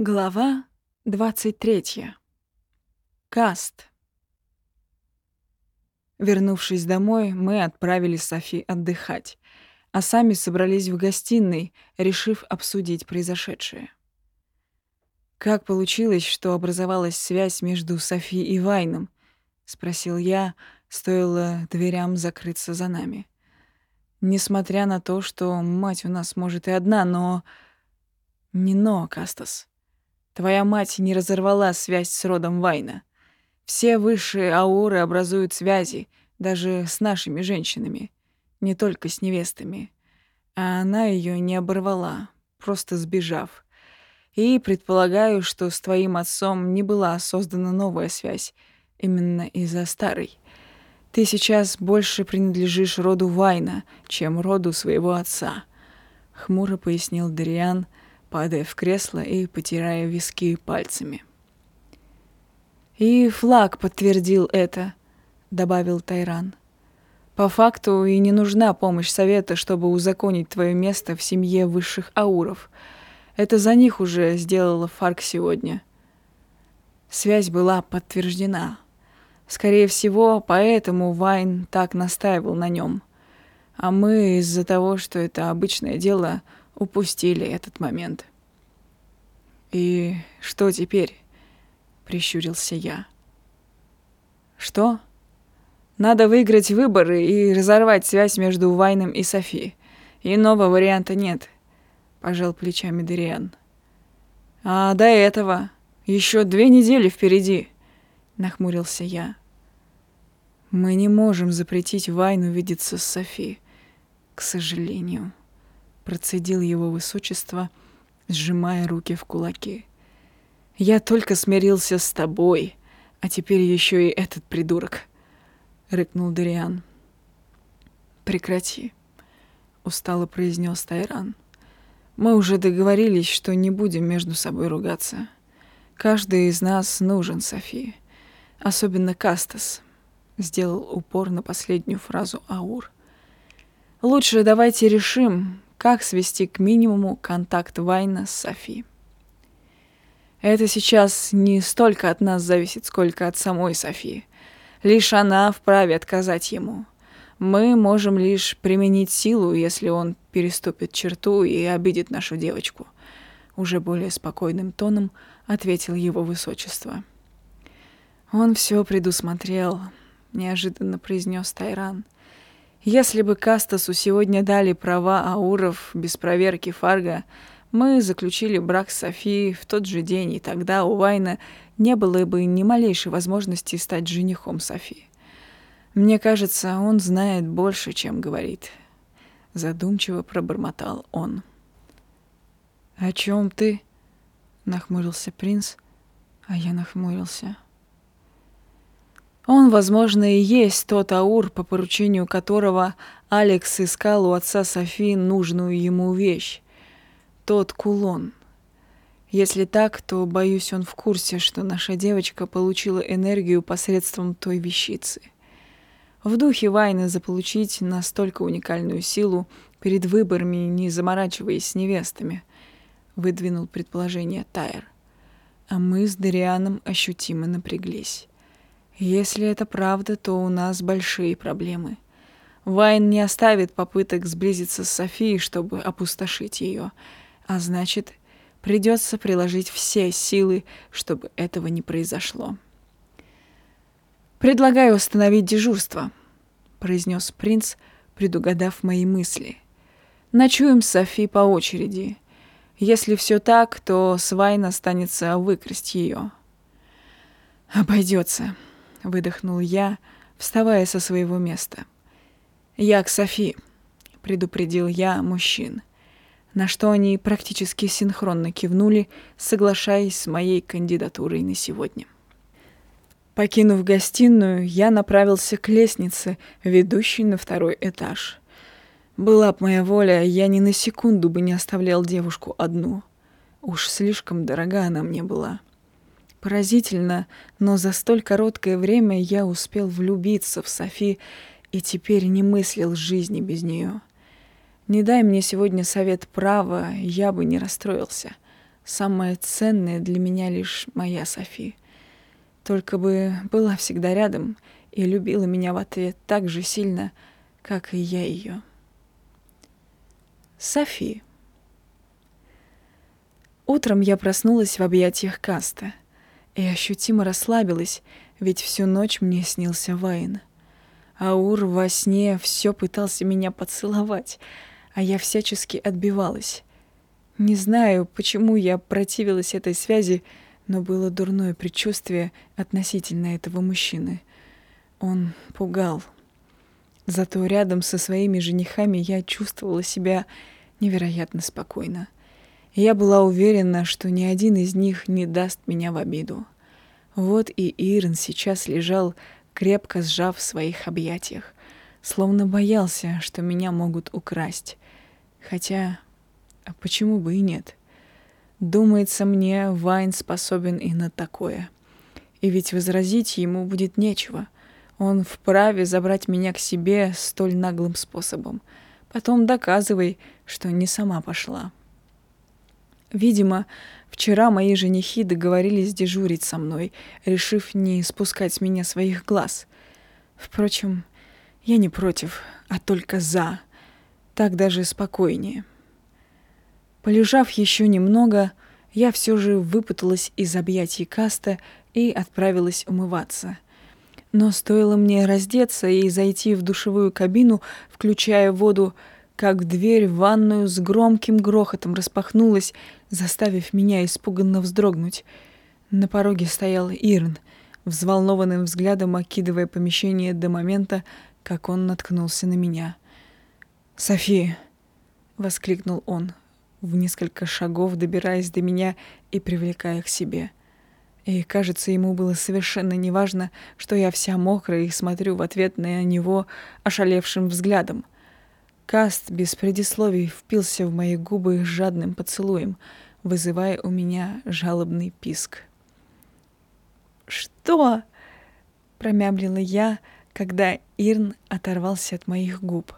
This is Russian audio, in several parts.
Глава 23. Каст. Вернувшись домой, мы отправили Софи отдыхать, а сами собрались в гостиной, решив обсудить произошедшее. «Как получилось, что образовалась связь между Софи и Вайном?» — спросил я, стоило дверям закрыться за нами. «Несмотря на то, что мать у нас может и одна, но...» «Не но, Кастас». Твоя мать не разорвала связь с родом Вайна. Все высшие ауры образуют связи, даже с нашими женщинами, не только с невестами. А она ее не оборвала, просто сбежав. И предполагаю, что с твоим отцом не была создана новая связь, именно из-за старой. Ты сейчас больше принадлежишь роду Вайна, чем роду своего отца», — хмуро пояснил Дариан, — падая в кресло и потирая виски пальцами. «И флаг подтвердил это», — добавил Тайран. «По факту и не нужна помощь совета, чтобы узаконить твое место в семье высших ауров. Это за них уже сделала Фарк сегодня». Связь была подтверждена. Скорее всего, поэтому Вайн так настаивал на нем. А мы из-за того, что это обычное дело, упустили этот момент. «И что теперь?» — прищурился я. «Что?» «Надо выиграть выборы и разорвать связь между Вайном и Софи. Иного варианта нет», — пожал плечами Дериан. «А до этого еще две недели впереди», — нахмурился я. «Мы не можем запретить Вайну видеться с Софи, к сожалению», — процедил его высочество, — сжимая руки в кулаки. «Я только смирился с тобой, а теперь еще и этот придурок», — рыкнул Дариан. «Прекрати», — устало произнес Тайран. «Мы уже договорились, что не будем между собой ругаться. Каждый из нас нужен Софии, особенно Кастас», — сделал упор на последнюю фразу Аур. «Лучше давайте решим, как свести к минимуму контакт Вайна с Софи. Это сейчас не столько от нас зависит, сколько от самой Софи. Лишь она вправе отказать ему. Мы можем лишь применить силу, если он переступит черту и обидит нашу девочку. Уже более спокойным тоном ответил его высочество. Он все предусмотрел, неожиданно произнес Тайран. — если бы Кастасу сегодня дали права Ауров без проверки Фарга, мы заключили брак с Софией в тот же день, и тогда у Вайна не было бы ни малейшей возможности стать женихом Софии. Мне кажется, он знает больше, чем говорит. Задумчиво пробормотал он. «О чем ты?» — нахмурился принц, а я нахмурился. Он, возможно, и есть тот Аур, по поручению которого Алекс искал у отца Софии нужную ему вещь. Тот кулон. Если так, то, боюсь, он в курсе, что наша девочка получила энергию посредством той вещицы. В духе Вайны заполучить настолько уникальную силу перед выборами, не заморачиваясь с невестами, выдвинул предположение Тайр. А мы с Дарианом ощутимо напряглись. Если это правда, то у нас большие проблемы. Вайн не оставит попыток сблизиться с Софией, чтобы опустошить ее, а значит, придется приложить все силы, чтобы этого не произошло. «Предлагаю установить дежурство», — произнес принц, предугадав мои мысли. «Ночуем с Софи по очереди. Если все так, то с Вайн останется выкрасть ее». «Обойдется», — выдохнул я, вставая со своего места. «Я к Софи», — предупредил я мужчин, на что они практически синхронно кивнули, соглашаясь с моей кандидатурой на сегодня. Покинув гостиную, я направился к лестнице, ведущей на второй этаж. Была б моя воля, я ни на секунду бы не оставлял девушку одну. Уж слишком дорога она мне была. Поразительно, но за столь короткое время я успел влюбиться в Софи и теперь не мыслил жизни без нее. Не дай мне сегодня совет права, я бы не расстроился. Самое ценное для меня лишь моя Софи. Только бы была всегда рядом и любила меня в ответ так же сильно, как и я ее. Софи. Утром я проснулась в объятиях Каста и ощутимо расслабилась, ведь всю ночь мне снился Вайн. Аур во сне все пытался меня поцеловать, а я всячески отбивалась. Не знаю, почему я противилась этой связи, но было дурное предчувствие относительно этого мужчины. Он пугал. Зато рядом со своими женихами я чувствовала себя невероятно спокойно. Я была уверена, что ни один из них не даст меня в обиду. Вот и Ирн сейчас лежал, крепко сжав в своих объятиях, словно боялся, что меня могут украсть. Хотя а почему бы и нет? Думается мне, Вайн способен и на такое. И ведь возразить ему будет нечего. Он вправе забрать меня к себе столь наглым способом. Потом доказывай, что не сама пошла. Видимо, вчера мои женихи договорились дежурить со мной, решив не спускать с меня своих глаз. Впрочем, я не против, а только за. Так даже спокойнее. Полежав еще немного, я все же выпуталась из объятий Каста и отправилась умываться. Но стоило мне раздеться и зайти в душевую кабину, включая воду, как дверь в ванную с громким грохотом распахнулась, заставив меня испуганно вздрогнуть. На пороге стоял Ирн, взволнованным взглядом окидывая помещение до момента, как он наткнулся на меня. «София!» — воскликнул он, в несколько шагов добираясь до меня и привлекая к себе. И, кажется, ему было совершенно неважно, что я вся мокрая и смотрю в ответ на него ошалевшим взглядом. Каст без предисловий впился в мои губы жадным поцелуем, вызывая у меня жалобный писк. «Что?» — промямлила я, когда Ирн оторвался от моих губ.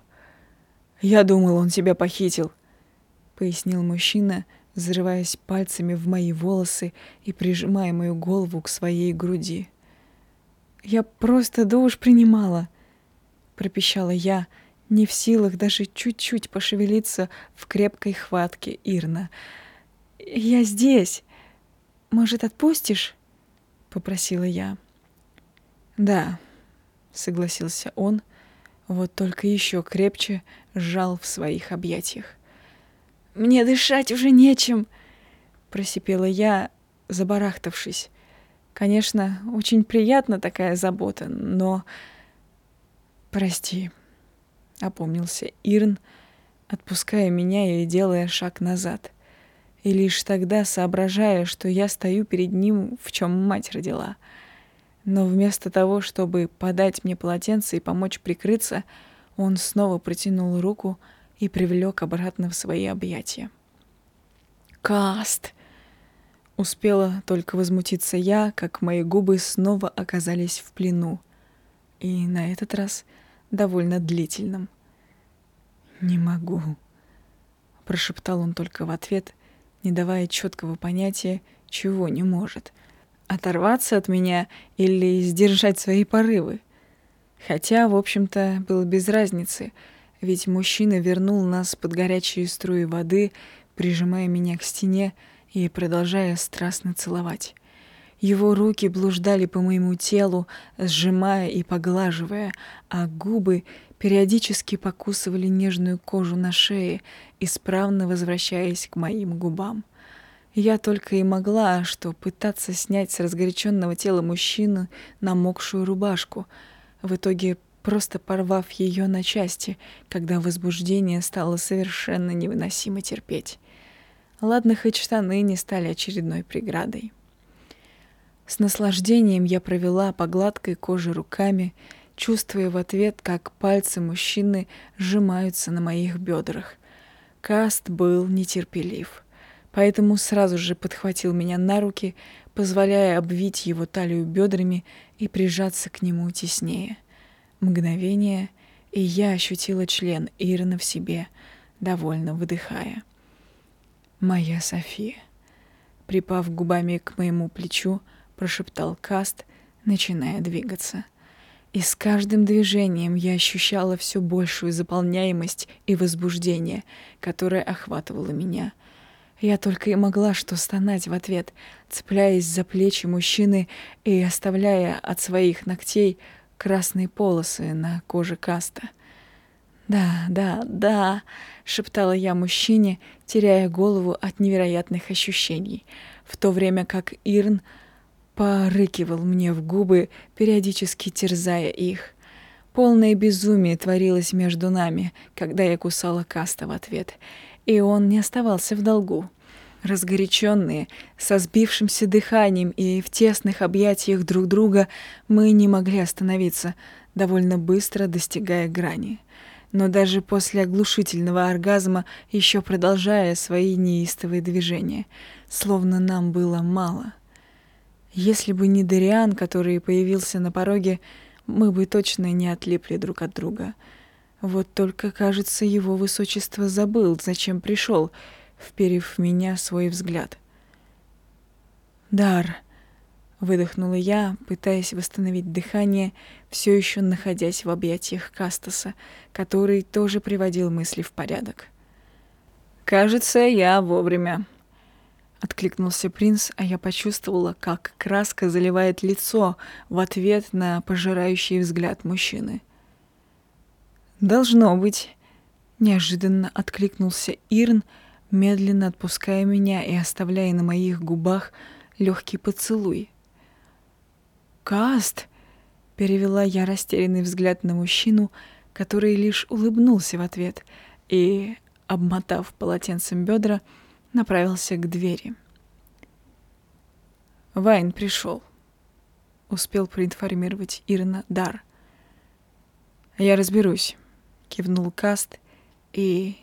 «Я думал, он тебя похитил», пояснил мужчина, взрываясь пальцами в мои волосы и прижимая мою голову к своей груди. «Я просто душ принимала», — пропищала я, не в силах даже чуть-чуть пошевелиться в крепкой хватке Ирна. «Я здесь. Может, отпустишь?» — попросила я. «Да», — согласился он, вот только еще крепче сжал в своих объятиях. Мне дышать уже нечем, просипела я, забарахтавшись. Конечно, очень приятна такая забота, но... Прости, опомнился Ирн, отпуская меня и делая шаг назад. И лишь тогда соображая, что я стою перед ним, в чем мать родила. Но вместо того, чтобы подать мне полотенце и помочь прикрыться, он снова протянул руку, и привлек обратно в свои объятия. «Каст!» Успела только возмутиться я, как мои губы снова оказались в плену. И на этот раз довольно длительным. «Не могу», — прошептал он только в ответ, не давая четкого понятия, чего не может. Оторваться от меня или сдержать свои порывы. Хотя, в общем-то, было без разницы — ведь мужчина вернул нас под горячие струи воды, прижимая меня к стене и продолжая страстно целовать. Его руки блуждали по моему телу, сжимая и поглаживая, а губы периодически покусывали нежную кожу на шее, исправно возвращаясь к моим губам. Я только и могла, что пытаться снять с разгоряченного тела мужчины намокшую рубашку. В итоге просто порвав ее на части, когда возбуждение стало совершенно невыносимо терпеть. Ладно, хоть штаны не стали очередной преградой. С наслаждением я провела по гладкой коже руками, чувствуя в ответ, как пальцы мужчины сжимаются на моих бедрах. Каст был нетерпелив, поэтому сразу же подхватил меня на руки, позволяя обвить его талию бедрами и прижаться к нему теснее — Мгновение, и я ощутила член Ирна в себе, довольно выдыхая. Моя София. Припав губами к моему плечу, прошептал Каст, начиная двигаться. И с каждым движением я ощущала все большую заполняемость и возбуждение, которое охватывало меня. Я только и могла что стонать в ответ, цепляясь за плечи мужчины и оставляя от своих ногтей красные полосы на коже каста. «Да, да, да», — шептала я мужчине, теряя голову от невероятных ощущений, в то время как Ирн порыкивал мне в губы, периодически терзая их. Полное безумие творилось между нами, когда я кусала Каста в ответ, и он не оставался в долгу. Разгоряченные, со сбившимся дыханием и в тесных объятиях друг друга, мы не могли остановиться, довольно быстро достигая грани. Но даже после оглушительного оргазма, еще продолжая свои неистовые движения, словно нам было мало — если бы не Дариан, который появился на пороге, мы бы точно не отлипли друг от друга. Вот только, кажется, его высочество забыл, зачем пришел, вперев в меня свой взгляд. «Дар!» — выдохнула я, пытаясь восстановить дыхание, все еще находясь в объятиях Кастаса, который тоже приводил мысли в порядок. «Кажется, я вовремя», Откликнулся принц, а я почувствовала, как краска заливает лицо в ответ на пожирающий взгляд мужчины. «Должно быть», — неожиданно откликнулся Ирн, медленно отпуская меня и оставляя на моих губах легкий поцелуй. «Каст!» — перевела я растерянный взгляд на мужчину, который лишь улыбнулся в ответ и, обмотав полотенцем бедра, — направился к двери. Вайн пришел. Успел проинформировать Ирна Дар. «Я разберусь», — кивнул Каст и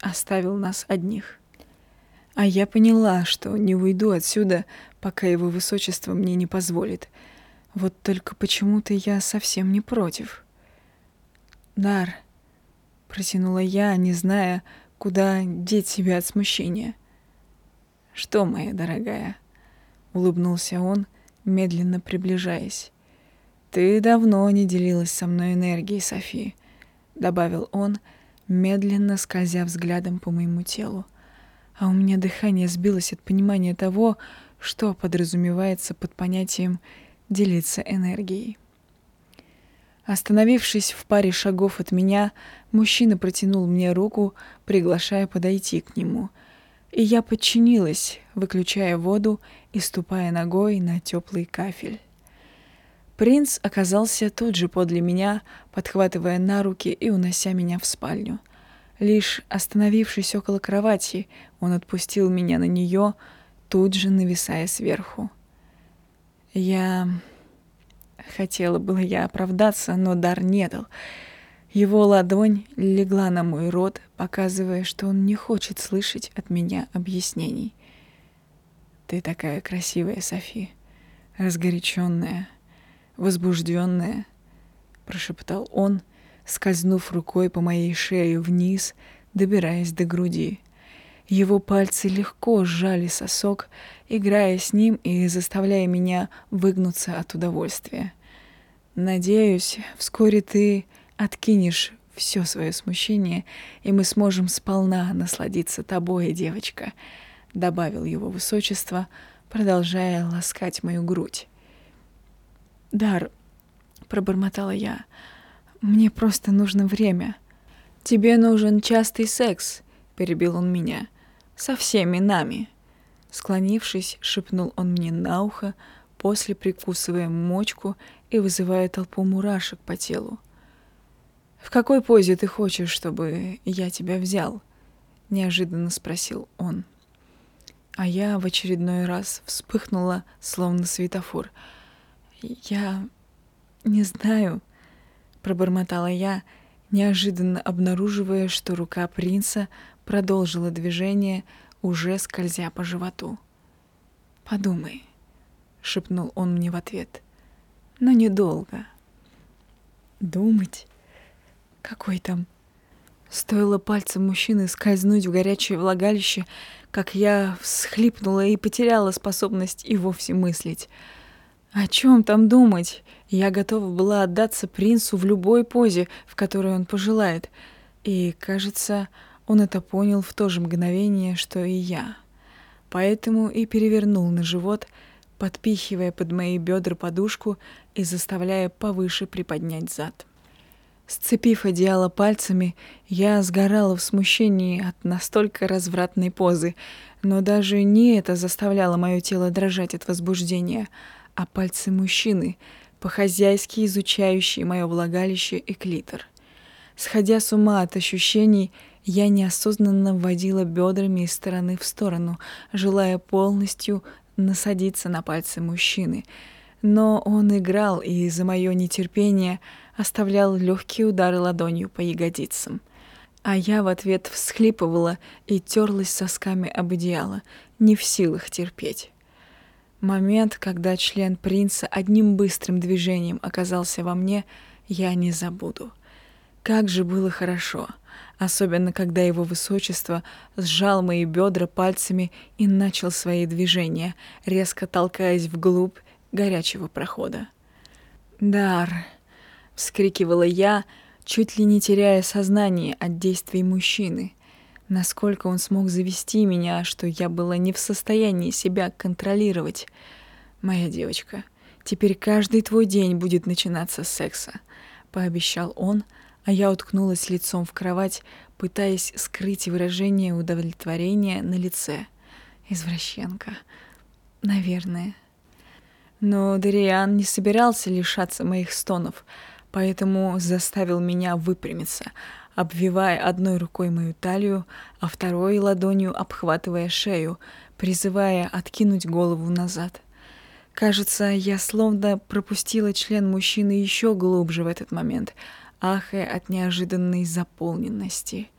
оставил нас одних. А я поняла, что не уйду отсюда, пока его высочество мне не позволит. Вот только почему-то я совсем не против. «Дар», — протянула я, не зная, куда деть себя от смущения. «Что, моя дорогая?» — улыбнулся он, медленно приближаясь. «Ты давно не делилась со мной энергией, Софи», — добавил он, медленно скользя взглядом по моему телу. А у меня дыхание сбилось от понимания того, что подразумевается под понятием «делиться энергией». Остановившись в паре шагов от меня, мужчина протянул мне руку, приглашая подойти к нему — и я подчинилась, выключая воду и ступая ногой на теплый кафель. Принц оказался тут же подле меня, подхватывая на руки и унося меня в спальню. Лишь остановившись около кровати, он отпустил меня на нее, тут же нависая сверху. Я... Хотела было я оправдаться, но дар не дал — его ладонь легла на мой рот, показывая, что он не хочет слышать от меня объяснений. «Ты такая красивая, Софи, разгоряченная, возбужденная», — прошептал он, скользнув рукой по моей шее вниз, добираясь до груди. Его пальцы легко сжали сосок, играя с ним и заставляя меня выгнуться от удовольствия. «Надеюсь, вскоре ты откинешь все свое смущение, и мы сможем сполна насладиться тобой, девочка», — добавил его высочество, продолжая ласкать мою грудь. «Дар», — пробормотала я, — «мне просто нужно время». «Тебе нужен частый секс», — перебил он меня, — «со всеми нами». Склонившись, шепнул он мне на ухо, после прикусывая мочку и вызывая толпу мурашек по телу. «В какой позе ты хочешь, чтобы я тебя взял?» — неожиданно спросил он. А я в очередной раз вспыхнула, словно светофор. «Я не знаю», — пробормотала я, неожиданно обнаруживая, что рука принца продолжила движение, уже скользя по животу. «Подумай», — шепнул он мне в ответ, — «но недолго». «Думать?» Какой там? Стоило пальцем мужчины скользнуть в горячее влагалище, как я всхлипнула и потеряла способность и вовсе мыслить. О чем там думать? Я готова была отдаться принцу в любой позе, в которой он пожелает. И, кажется, он это понял в то же мгновение, что и я. Поэтому и перевернул на живот, подпихивая под мои бедра подушку и заставляя повыше приподнять зад. Сцепив одеяло пальцами, я сгорала в смущении от настолько развратной позы, но даже не это заставляло мое тело дрожать от возбуждения, а пальцы мужчины, по-хозяйски изучающие мое влагалище и клитор. Сходя с ума от ощущений, я неосознанно вводила бедрами из стороны в сторону, желая полностью насадиться на пальцы мужчины. Но он играл, и из-за мое нетерпение оставлял легкие удары ладонью по ягодицам. А я в ответ всхлипывала и терлась сосками об одеяло, не в силах терпеть. Момент, когда член принца одним быстрым движением оказался во мне, я не забуду. Как же было хорошо, особенно когда его высочество сжал мои бедра пальцами и начал свои движения, резко толкаясь вглубь горячего прохода. «Дар!» — вскрикивала я, чуть ли не теряя сознание от действий мужчины. Насколько он смог завести меня, что я была не в состоянии себя контролировать. «Моя девочка, теперь каждый твой день будет начинаться с секса», — пообещал он, — а я уткнулась лицом в кровать, пытаясь скрыть выражение удовлетворения на лице. Извращенка. Наверное. Но Дариан не собирался лишаться моих стонов, поэтому заставил меня выпрямиться, обвивая одной рукой мою талию, а второй ладонью обхватывая шею, призывая откинуть голову назад. Кажется, я словно пропустила член мужчины еще глубже в этот момент — ахая от неожиданной заполненности.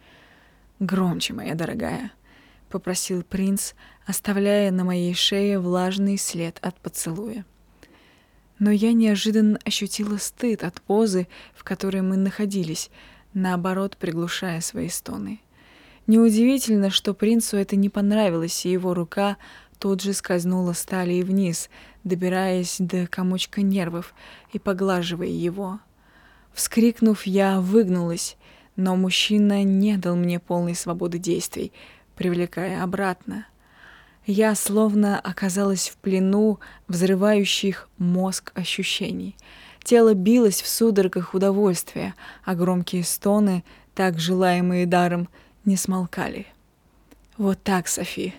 «Громче, моя дорогая», — попросил принц, оставляя на моей шее влажный след от поцелуя. Но я неожиданно ощутила стыд от позы, в которой мы находились, наоборот, приглушая свои стоны. Неудивительно, что принцу это не понравилось, и его рука тут же скользнула с талии вниз, добираясь до комочка нервов и поглаживая его — Вскрикнув, я выгнулась, но мужчина не дал мне полной свободы действий, привлекая обратно. Я словно оказалась в плену взрывающих мозг ощущений. Тело билось в судорогах удовольствия, а громкие стоны, так желаемые даром, не смолкали. «Вот так, Софи,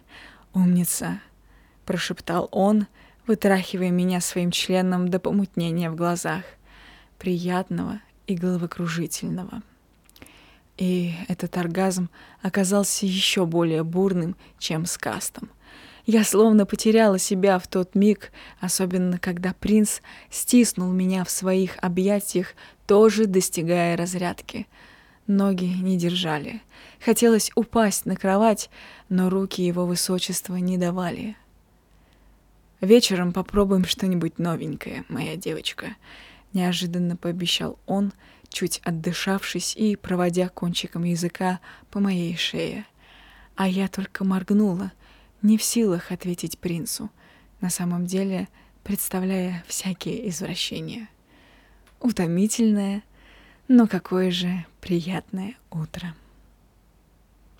умница!» — прошептал он, вытрахивая меня своим членом до помутнения в глазах — приятного и головокружительного. И этот оргазм оказался еще более бурным, чем с кастом. Я словно потеряла себя в тот миг, особенно когда принц стиснул меня в своих объятиях, тоже достигая разрядки. Ноги не держали. Хотелось упасть на кровать, но руки его высочества не давали. «Вечером попробуем что-нибудь новенькое, моя девочка», неожиданно пообещал он, чуть отдышавшись и проводя кончиком языка по моей шее. А я только моргнула, не в силах ответить принцу, на самом деле представляя всякие извращения. Утомительное, но какое же приятное утро.